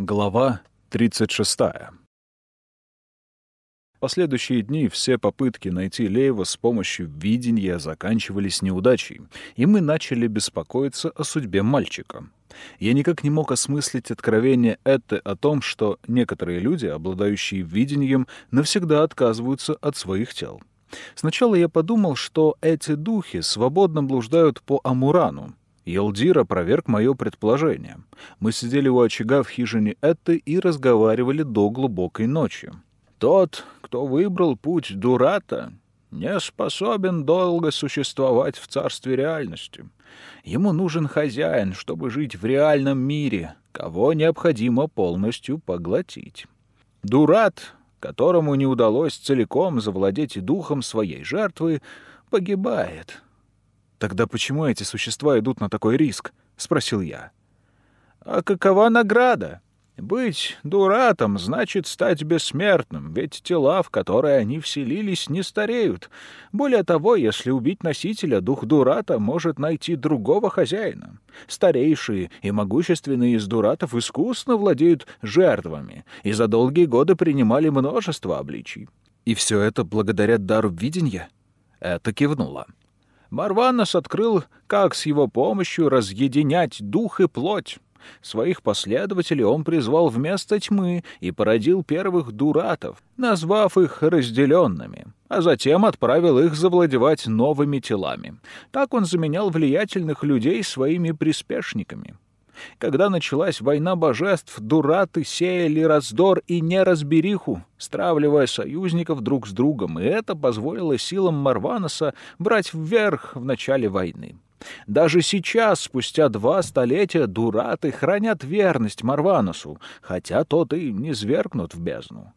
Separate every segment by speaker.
Speaker 1: Глава 36. Последующие дни все попытки найти Леева с помощью видения заканчивались неудачей, и мы начали беспокоиться о судьбе мальчика. Я никак не мог осмыслить откровение это о том, что некоторые люди, обладающие видением, навсегда отказываются от своих тел. Сначала я подумал, что эти духи свободно блуждают по Амурану, Елдир опроверг мое предположение. Мы сидели у очага в хижине Этты и разговаривали до глубокой ночи. «Тот, кто выбрал путь Дурата, не способен долго существовать в царстве реальности. Ему нужен хозяин, чтобы жить в реальном мире, кого необходимо полностью поглотить. Дурат, которому не удалось целиком завладеть духом своей жертвы, погибает»
Speaker 2: «Тогда почему эти существа идут на такой риск?» — спросил я.
Speaker 1: «А какова награда? Быть дуратом значит стать бессмертным, ведь тела, в которые они вселились, не стареют. Более того, если убить носителя, дух дурата может найти другого хозяина. Старейшие и могущественные из дуратов искусно владеют жертвами и за долгие годы принимали множество обличий.
Speaker 2: И все это благодаря дару видения?» Это кивнула.
Speaker 1: Марванос открыл, как с его помощью разъединять дух и плоть. Своих последователей он призвал вместо тьмы и породил первых дуратов, назвав их разделенными, а затем отправил их завладевать новыми телами. Так он заменял влиятельных людей своими приспешниками. Когда началась война божеств, дураты сеяли раздор и неразбериху, стравливая союзников друг с другом, и это позволило силам Марваноса брать вверх в начале войны. Даже сейчас, спустя два столетия, дураты хранят верность Марваносу, хотя тот и не свергнут в бездну.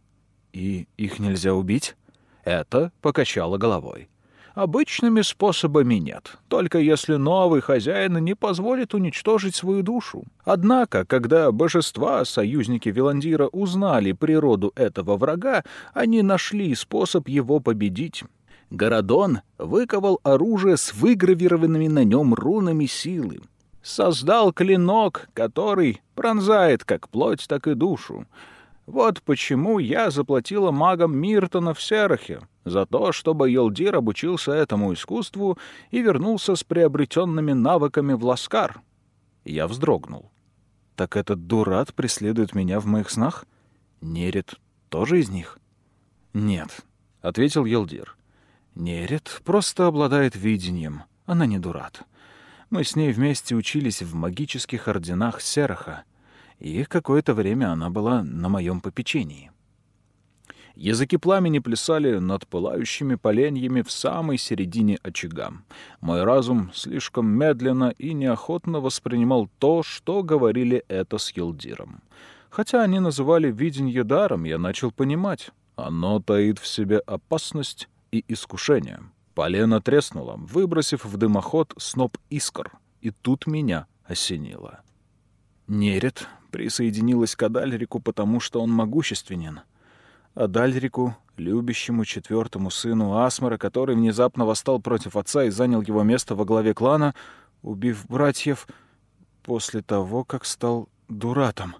Speaker 2: И их нельзя убить?
Speaker 1: Это покачало головой. Обычными способами нет, только если новый хозяин не позволит уничтожить свою душу. Однако, когда божества, союзники Виландира, узнали природу этого врага, они нашли способ его победить. Городон выковал оружие с выгравированными на нем рунами силы. Создал клинок, который пронзает как плоть, так и душу. Вот почему я заплатила магам Миртона в Серахе за то, чтобы Елдир обучился этому искусству и вернулся с приобретенными навыками в Ласкар. Я вздрогнул.
Speaker 2: «Так этот дурат преследует меня в моих снах? Нерет тоже из них?»
Speaker 1: «Нет», — ответил Елдир.
Speaker 2: «Нерет просто обладает видением. Она не дурат. Мы с ней вместе учились в магических орденах Сераха и какое-то время она была на моем попечении.
Speaker 1: Языки пламени плясали над пылающими поленьями в самой середине очага. Мой разум слишком медленно и неохотно воспринимал то, что говорили это с Елдиром. Хотя они называли виденье даром, я начал понимать. Оно таит в себе опасность и искушение. Полено треснуло, выбросив в дымоход сноп искр, и тут меня осенило.
Speaker 2: Нерет присоединилась к Адальрику, потому что он могущественен. Адальрику, любящему четвертому сыну Асмара, который внезапно восстал против отца и занял его место во главе клана, убив братьев после того, как стал дуратом.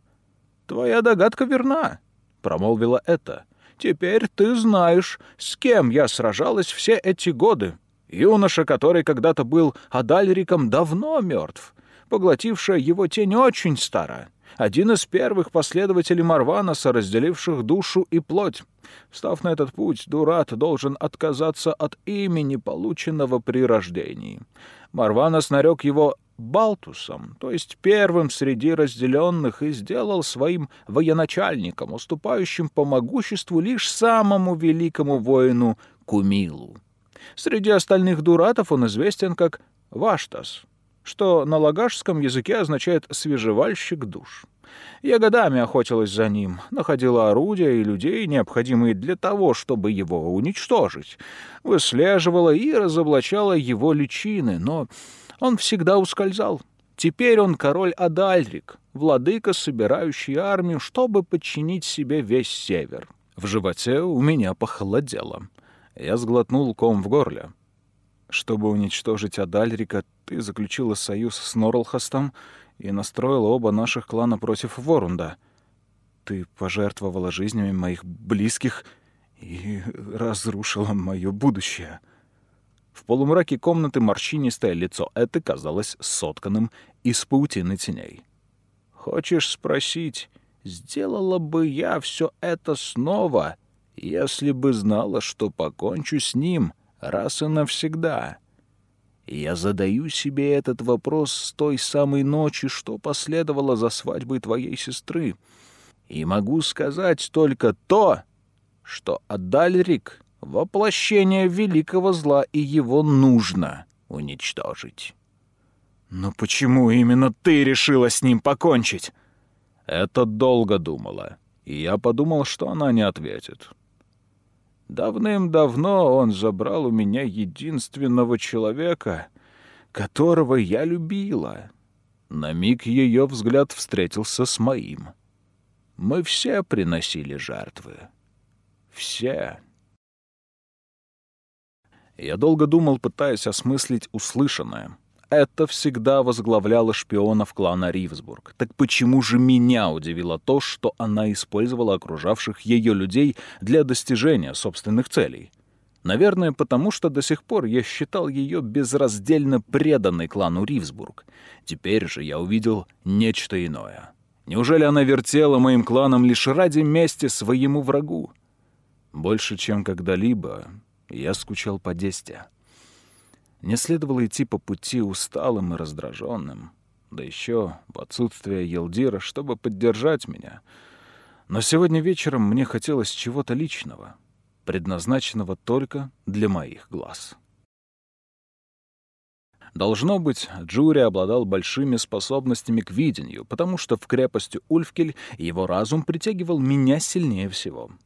Speaker 1: «Твоя догадка верна», — промолвила это. «Теперь ты знаешь, с кем я сражалась все эти годы. Юноша, который когда-то был Адальриком, давно мертв. Поглотившая его тень очень стара один из первых последователей Марванаса, разделивших душу и плоть. Встав на этот путь, Дурат должен отказаться от имени, полученного при рождении. Марванас нарек его Балтусом, то есть первым среди разделенных, и сделал своим военачальником, уступающим по могуществу лишь самому великому воину Кумилу. Среди остальных дуратов он известен как Ваштас, что на лагашском языке означает «свежевальщик душ». Я годами охотилась за ним, находила орудия и людей, необходимые для того, чтобы его уничтожить, выслеживала и разоблачала его личины, но он всегда ускользал. Теперь он король Адальрик, владыка, собирающий армию, чтобы подчинить себе весь север. В животе у меня похолодело. Я сглотнул ком в горле.
Speaker 2: Чтобы уничтожить Адальрика, ты заключила союз с Норлхастом и настроила оба наших клана против Ворунда. ты пожертвовала жизнями моих близких и разрушила мое будущее».
Speaker 1: В полумраке комнаты морщинистое лицо это казалось сотканным из паутины теней. «Хочешь спросить, сделала бы я все это снова, если бы знала, что покончу с ним раз и навсегда?» Я задаю себе этот вопрос с той самой ночи, что последовало за свадьбой твоей сестры. И могу сказать только то, что Адальрик — воплощение великого зла, и его нужно уничтожить.
Speaker 2: Но почему именно ты решила с ним покончить?
Speaker 1: Это долго думала, и я подумал, что она не ответит. Давным-давно он забрал у меня единственного человека, которого я любила. На миг ее взгляд встретился с моим. Мы все приносили жертвы. Все. Я долго думал, пытаясь осмыслить услышанное. Это всегда возглавляло шпионов клана Ривсбург. Так почему же меня удивило то, что она использовала окружавших ее людей для достижения собственных целей? Наверное, потому что до сих пор я считал ее безраздельно преданной клану Ривсбург. Теперь же я увидел нечто иное. Неужели она вертела моим кланом лишь ради мести своему врагу? Больше, чем когда-либо, я скучал по Десте. Не следовало идти по пути усталым и раздраженным, да еще в отсутствие Елдира, чтобы поддержать меня. Но сегодня вечером мне хотелось чего-то личного, предназначенного только для моих глаз. Должно быть, Джури обладал большими способностями к видению, потому что в крепости Ульфкель его разум притягивал меня сильнее всего —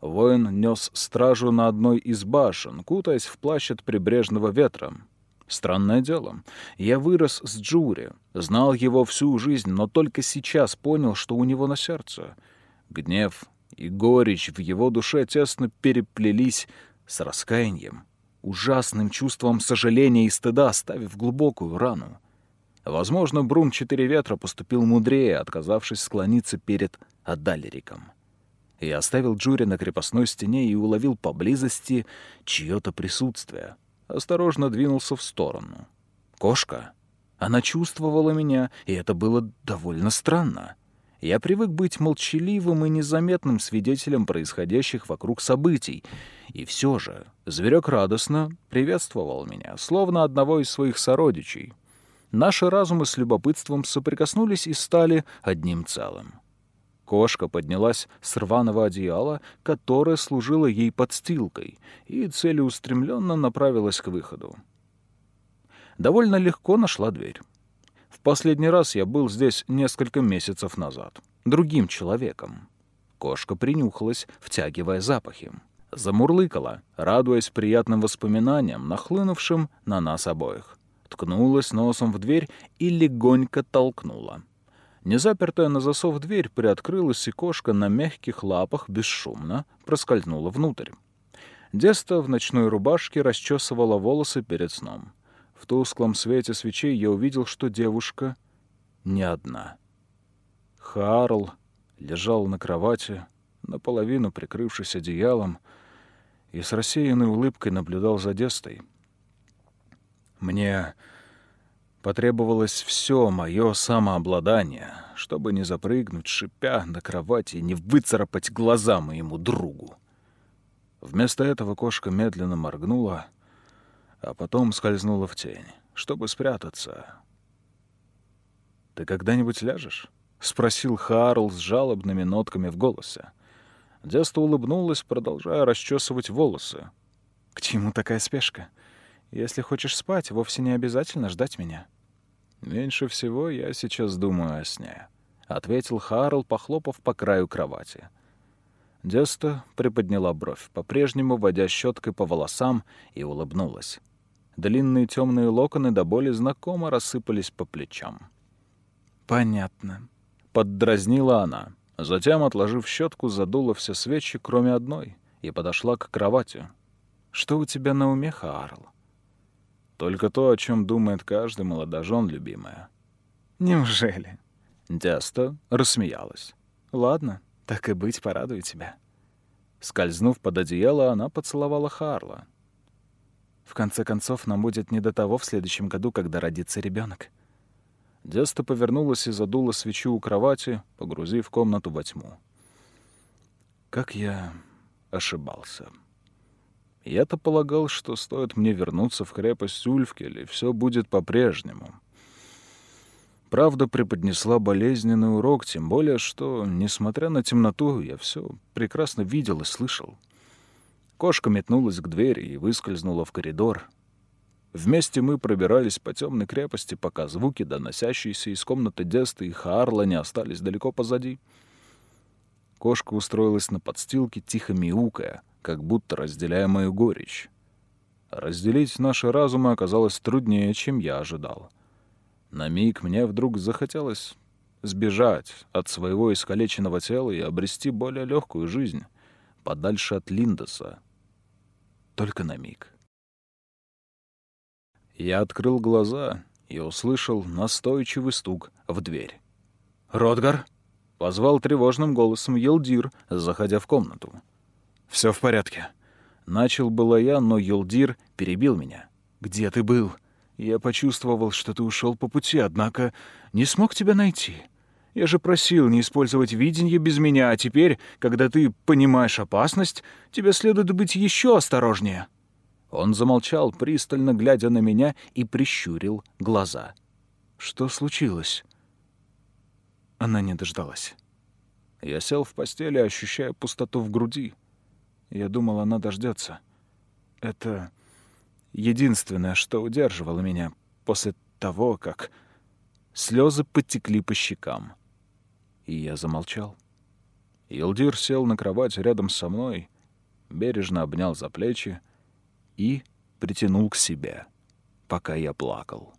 Speaker 1: Воин нес стражу на одной из башен, кутаясь в плащ от прибрежного ветра. Странное дело. Я вырос с Джури, знал его всю жизнь, но только сейчас понял, что у него на сердце. Гнев и горечь в его душе тесно переплелись с раскаянием, ужасным чувством сожаления и стыда, оставив глубокую рану. Возможно, Брум Четыре Ветра поступил мудрее, отказавшись склониться перед Адалериком. Я оставил Джури на крепостной стене и уловил поблизости чье-то присутствие. Осторожно двинулся в сторону. Кошка. Она чувствовала меня, и это было довольно странно. Я привык быть молчаливым и незаметным свидетелем происходящих вокруг событий. И все же зверек радостно приветствовал меня, словно одного из своих сородичей. Наши разумы с любопытством соприкоснулись и стали одним целым. Кошка поднялась с рваного одеяла, которое служило ей подстилкой, и целеустремленно направилась к выходу. Довольно легко нашла дверь. В последний раз я был здесь несколько месяцев назад. Другим человеком. Кошка принюхалась, втягивая запахи. Замурлыкала, радуясь приятным воспоминаниям, нахлынувшим на нас обоих. Ткнулась носом в дверь и легонько толкнула. Незапертая на засов дверь приоткрылась, и кошка на мягких лапах бесшумно проскользнула внутрь. Деста в ночной рубашке расчесывала волосы перед сном. В тусклом свете свечей я увидел, что девушка не одна. Харл лежал на кровати, наполовину прикрывшись одеялом, и с рассеянной улыбкой наблюдал за Дестой. Мне Потребовалось все мое самообладание, чтобы не запрыгнуть, шипя на кровати и не выцарапать глаза моему другу. Вместо этого кошка медленно моргнула, а потом скользнула в тень, чтобы спрятаться. «Ты когда-нибудь ляжешь?» — спросил Харл с жалобными нотками в голосе. Деста улыбнулась, продолжая расчесывать волосы. «К чему такая спешка? Если хочешь спать, вовсе не обязательно ждать меня». «Меньше всего я сейчас думаю о сне», — ответил Харл, похлопав по краю кровати. Деста приподняла бровь, по-прежнему водя щеткой по волосам, и улыбнулась. Длинные темные локоны до боли знакомо рассыпались по плечам. «Понятно», — поддразнила она. Затем, отложив щетку, задула все свечи, кроме одной, и подошла к кровати. «Что у тебя на уме, Хаарл?» Только то, о чем думает каждый молодожен, любимая. Неужели? Деста рассмеялась. Ладно,
Speaker 2: Так и быть, порадую тебя». Скользнув под одеяло, она поцеловала Харла. «В конце концов, нам будет не до того в следующем году, когда родится ребенок. Деста повернулась и задула свечу у кровати, погрузив комнату во тьму. Как я ошибался. Я-то полагал, что стоит мне вернуться в крепость Ульфкель, и все будет по-прежнему. Правда преподнесла болезненный урок, тем более, что, несмотря на темноту, я все прекрасно видел и слышал. Кошка метнулась к двери и выскользнула в коридор. Вместе мы пробирались по темной крепости, пока звуки, доносящиеся из комнаты Деста и Хаарла, не остались далеко позади. Кошка устроилась на подстилке, тихо мяукая, как будто разделяя мою горечь. Разделить наши разумы оказалось труднее, чем я ожидал. На миг мне вдруг захотелось сбежать от своего искалеченного тела и обрести более легкую жизнь, подальше от Линдоса. Только на миг. Я открыл глаза и услышал настойчивый стук в дверь. «Ротгар!» — позвал тревожным голосом Елдир, заходя в комнату. Все в порядке». Начал было я, но Елдир перебил меня. «Где ты был?» «Я почувствовал, что ты ушел по пути, однако не смог тебя найти. Я же просил не использовать видение без меня, а теперь, когда ты понимаешь опасность, тебе следует быть еще осторожнее». Он замолчал, пристально глядя на меня, и прищурил глаза. «Что случилось?» Она не дождалась. Я сел в постели, ощущая пустоту в груди. Я думал, она дождется. Это единственное, что удерживало меня после того, как слезы потекли по щекам. И я замолчал. Илдир сел на кровать рядом со мной, бережно обнял за плечи и притянул к себе, пока я плакал.